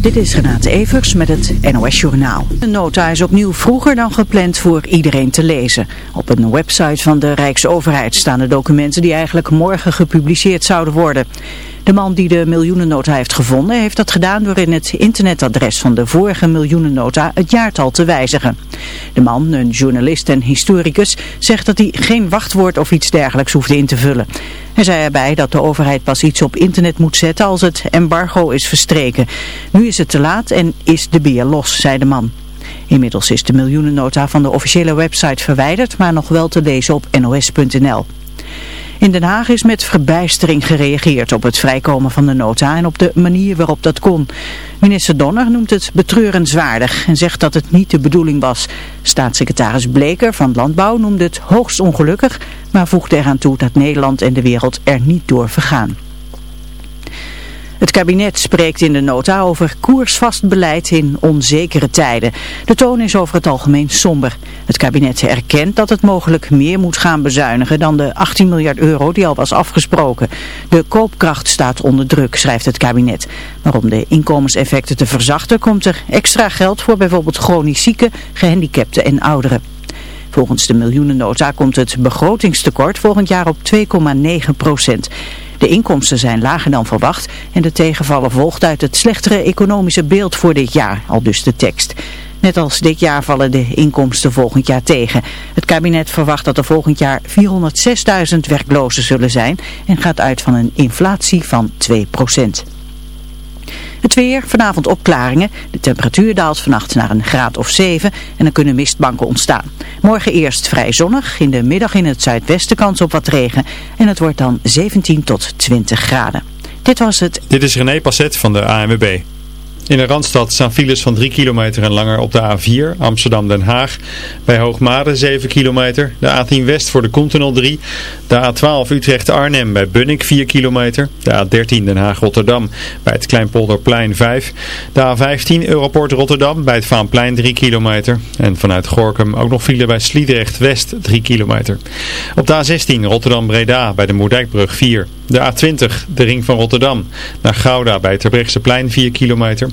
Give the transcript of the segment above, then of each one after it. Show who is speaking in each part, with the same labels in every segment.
Speaker 1: Dit is Renate Evers met het NOS Journaal. De nota is opnieuw vroeger dan gepland voor iedereen te lezen. Op een website van de Rijksoverheid staan de documenten die eigenlijk morgen gepubliceerd zouden worden. De man die de miljoenennota heeft gevonden heeft dat gedaan door in het internetadres van de vorige miljoenennota het jaartal te wijzigen. De man, een journalist en historicus, zegt dat hij geen wachtwoord of iets dergelijks hoefde in te vullen. Hij zei erbij dat de overheid pas iets op internet moet zetten als het embargo is verstreken. Nu is het te laat en is de beer los, zei de man. Inmiddels is de miljoenennota van de officiële website verwijderd, maar nog wel te lezen op nos.nl. In Den Haag is met verbijstering gereageerd op het vrijkomen van de nota en op de manier waarop dat kon. Minister Donner noemt het betreurenswaardig en zegt dat het niet de bedoeling was. Staatssecretaris Bleker van Landbouw noemde het hoogst ongelukkig, maar voegde eraan toe dat Nederland en de wereld er niet door vergaan. Het kabinet spreekt in de nota over koersvast beleid in onzekere tijden. De toon is over het algemeen somber. Het kabinet erkent dat het mogelijk meer moet gaan bezuinigen dan de 18 miljard euro die al was afgesproken. De koopkracht staat onder druk, schrijft het kabinet. Maar om de inkomenseffecten te verzachten komt er extra geld voor bijvoorbeeld chronisch zieken, gehandicapten en ouderen. Volgens de miljoenennota komt het begrotingstekort volgend jaar op 2,9 procent. De inkomsten zijn lager dan verwacht en de tegenvallen volgt uit het slechtere economische beeld voor dit jaar, al dus de tekst. Net als dit jaar vallen de inkomsten volgend jaar tegen. Het kabinet verwacht dat er volgend jaar 406.000 werklozen zullen zijn en gaat uit van een inflatie van 2 procent. Het weer, vanavond opklaringen. De temperatuur daalt vannacht naar een graad of 7 en er kunnen mistbanken ontstaan. Morgen eerst vrij zonnig, in de middag in het zuidwesten kans op wat regen en het wordt dan 17 tot 20 graden. Dit was het.
Speaker 2: Dit is René Passet van de ANWB. In de Randstad staan files van 3 kilometer en langer op de A4 Amsterdam-Den Haag. Bij Hoogmade 7 kilometer. De A10 West voor de Continental 3. De A12 Utrecht-Arnhem bij Bunnik 4 kilometer. De A13 Den Haag-Rotterdam bij het Kleinpolderplein 5. De A15 Europort Rotterdam bij het Vaanplein 3 kilometer. En vanuit Gorkum ook nog file bij Sliedrecht-West 3 kilometer. Op de A16 Rotterdam-Breda bij de Moerdijkbrug 4. De A20, de ring van Rotterdam, naar Gouda bij het plein 4 kilometer.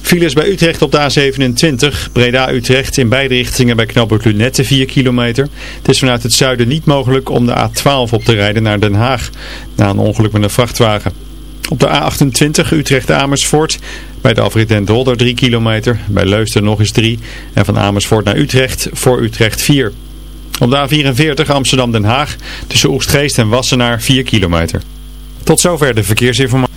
Speaker 2: Files bij Utrecht op de A27, Breda-Utrecht in beide richtingen bij knooppunt Lunette 4 kilometer. Het is vanuit het zuiden niet mogelijk om de A12 op te rijden naar Den Haag, na een ongeluk met een vrachtwagen. Op de A28 Utrecht-Amersfoort, bij de afrit Den Dolder 3 kilometer, bij Leusden nog eens 3 en van Amersfoort naar Utrecht voor Utrecht 4 op de A44 Amsterdam-Den Haag tussen Oegstgeest en Wassenaar 4 kilometer. Tot zover de verkeersinformatie.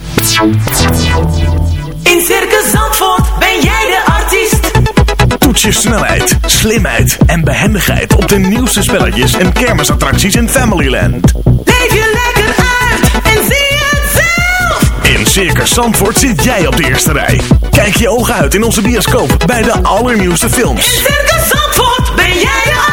Speaker 3: In Circus Zandvoort ben jij de artiest.
Speaker 4: Toets je snelheid, slimheid en behendigheid op de nieuwste spelletjes en kermisattracties in Familyland.
Speaker 3: Leef je lekker uit en zie het zelf.
Speaker 4: In Circus Zandvoort zit jij op de eerste rij. Kijk je ogen uit in onze bioscoop bij de allernieuwste films.
Speaker 3: In Circus Zandvoort ben jij de artiest.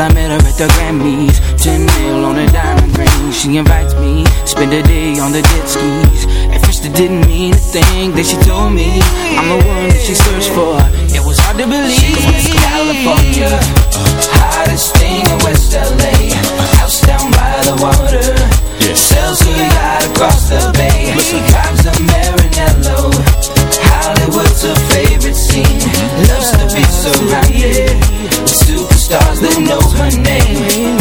Speaker 3: I
Speaker 5: met her at the Grammys. 10 mil on a diamond ring. She invites me, spend a day on the jet skis. At first it didn't mean a thing. that she told me I'm the one that she searched for. It was hard to believe. She's Miss California, uh, hottest thing in West LA. Superstars that know her name.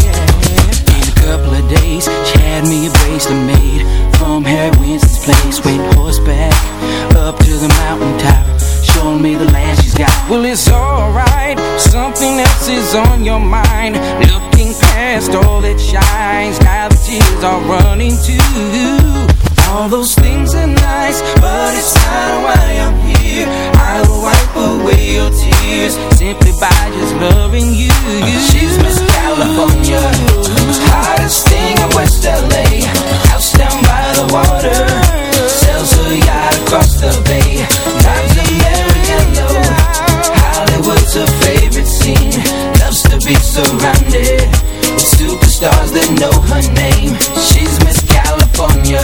Speaker 5: In a couple of days, she had me a bracelet made from Harry Winston's place. Went horseback up to the mountaintop, showing me the land she's got. Well, it's alright, something else is on your mind. Looking past all that shines, now the tears are running too. All those things are nice, but it's not why I'm here. I will wipe away your tears simply by just loving you. She's Miss California, hottest thing in West LA. House down by the water, sells her yacht across the bay. Drives a Maranello, Hollywood's her favorite scene. Loves to be surrounded with superstars that know her name. She's Miss California,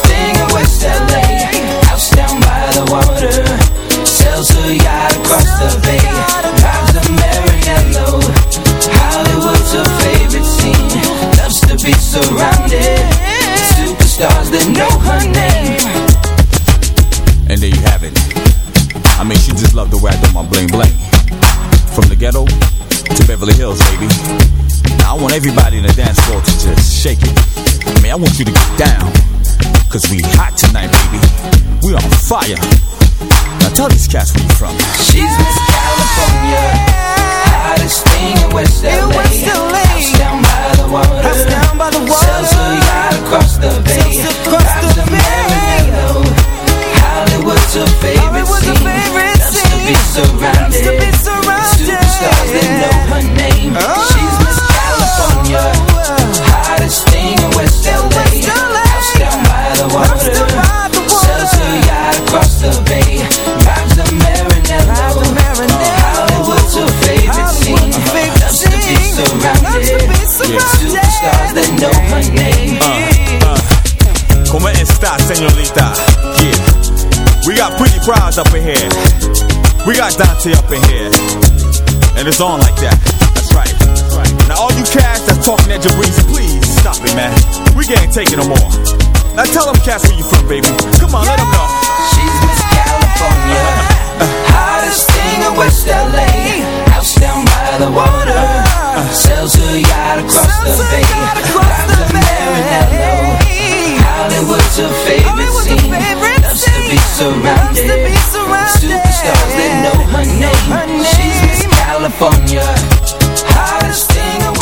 Speaker 5: thing in West LA. House down by the water, sells her yacht across the bay. Drives a Hollywood's her favorite scene. Loves to be surrounded superstars that know her name.
Speaker 6: And there you have it. I mean, she just loved the way I my bling bling. From the ghetto to Beverly Hills, baby. I want everybody in the dance floor to just shake it. I mean, I want you to get down. Cause we hot tonight, baby. We on fire. Now tell these cats where you from.
Speaker 5: She's Miss California, hottest thing in West LA. House down by the water, sells her yacht across the bay. Drives a Maranello, Hollywood's her favorite scene. Loves to be surrounded, with superstars that know her name. She's Miss oh. California, hottest thing in West LA. Yacht across the bay. Drives a Hollywood's favorite scene. Superstars that know name.
Speaker 6: Yeah. We got pretty prize up in here. We got Dante up in here. And it's on like that. That's right. That's right. Now all you cats that's talking at your Jabriz, please stop it, man. We can't take it no more. Now tell them cats where you from, baby. Come on, let them know.
Speaker 5: She's Miss California, hottest thing in West LA. House down by the water, sells her yacht across the bay. Drives a Maranello, Hollywood's her favorite scene. Loves to be surrounded, superstars that know her name. She's Miss California, hottest thing in West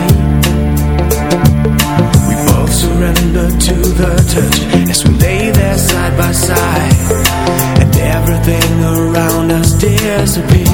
Speaker 7: disappear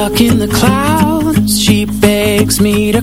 Speaker 7: stuck in the clouds. She begs me to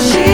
Speaker 7: she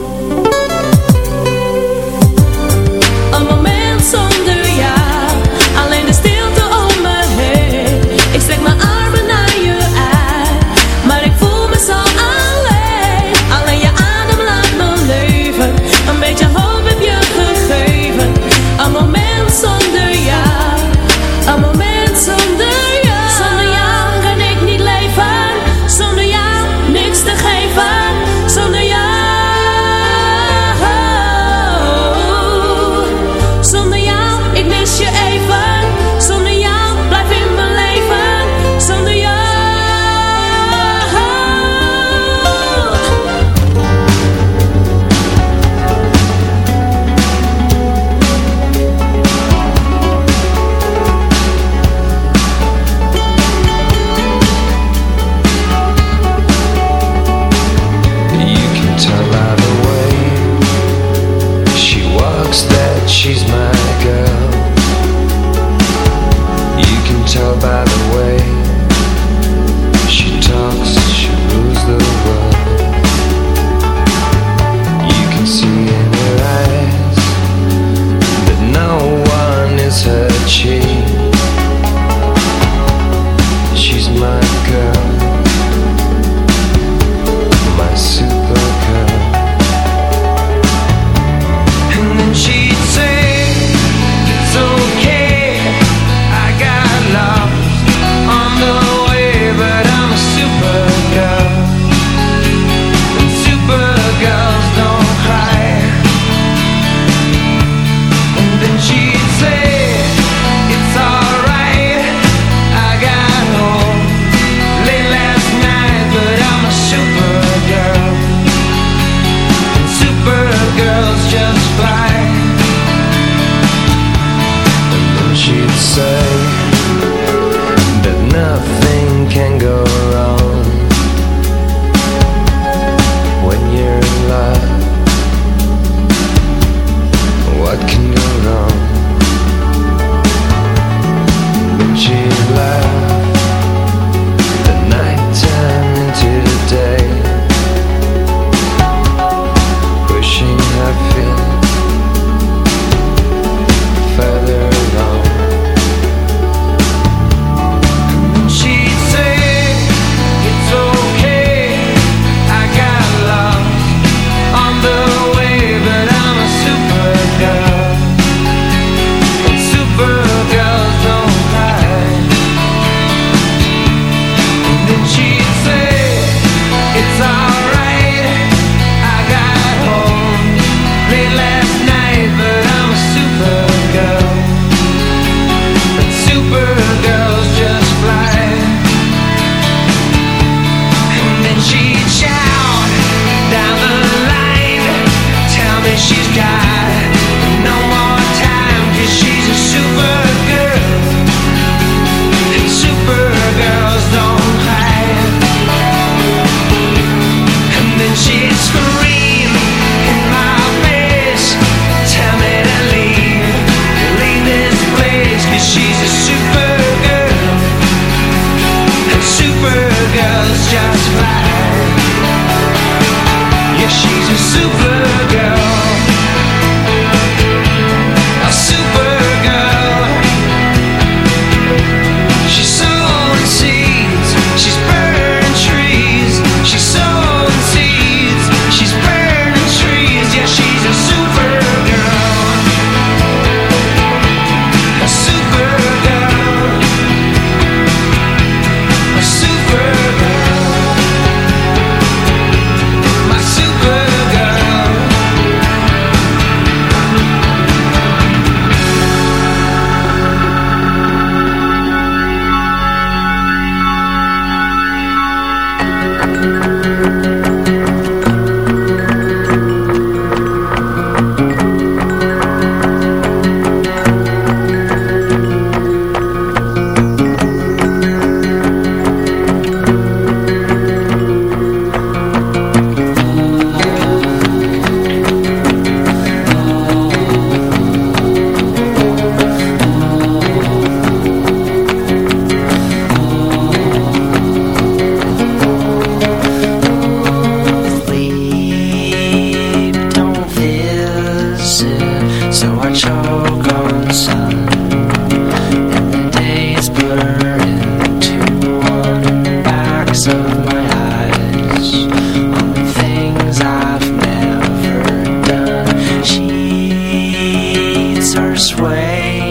Speaker 8: lover's way.